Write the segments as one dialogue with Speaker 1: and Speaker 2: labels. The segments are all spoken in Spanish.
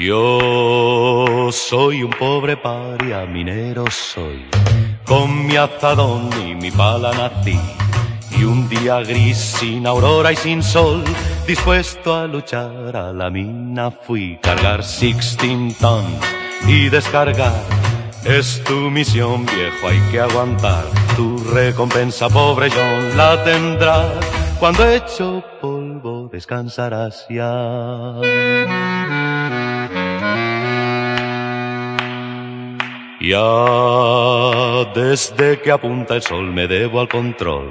Speaker 1: Yo soy un pobre paria, minero soy, con mi azadón y mi pala nací. Y un día gris, sin aurora y sin sol, dispuesto a luchar a la mina fui, cargar sixteen tons y descargar. Es tu misión, viejo, hay que aguantar. Tu recompensa, pobre John, la tendrás. Cuando hecho polvo, descansarás ya. Ya desde que apunta el sol me debo al control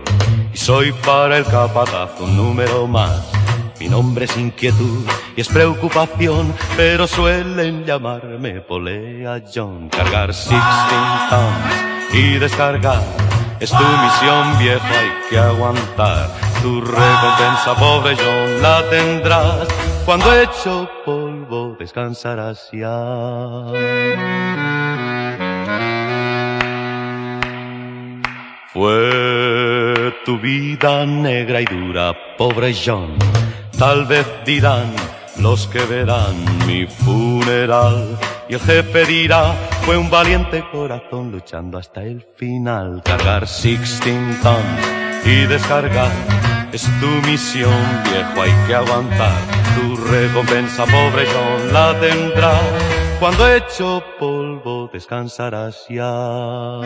Speaker 1: y soy para el capataz un número más. Mi nombre es inquietud y es preocupación, pero suelen llamarme Polea John. Cargar sixteen tons y descargar es tu misión vieja, hay que aguantar. Tu recompensa, pobre John, la tendrás. Cuando hecho polvo descansarás ya. Fue tu vida negra y dura, pobre John. Tal vez dirán los que verán mi funeral. Y el jefe dirá, fue un valiente corazón luchando hasta el final. Cargar sixteen tons y descargar es tu misión, viejo, hay que aguantar. Tu recompensa, pobre John, la tendrás. Cuando hecho polvo descansarás ya.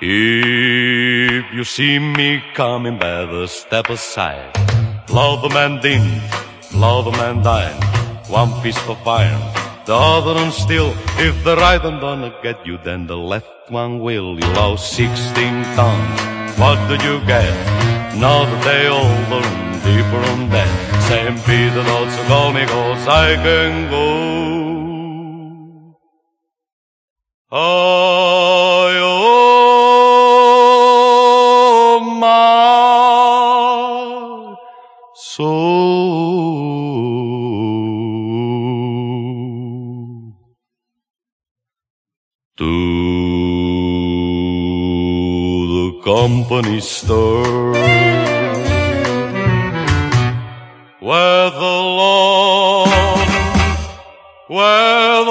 Speaker 1: If you see me coming, better step aside. Love the man din, love the man dine. One fist of iron, the other one steel. If the right one gonna get you, then the left one will. You lost 16 tons. What do you get? Another day older and deeper on that. St. Peter not so call me cause I can go. I soul. To the company store where the Lord where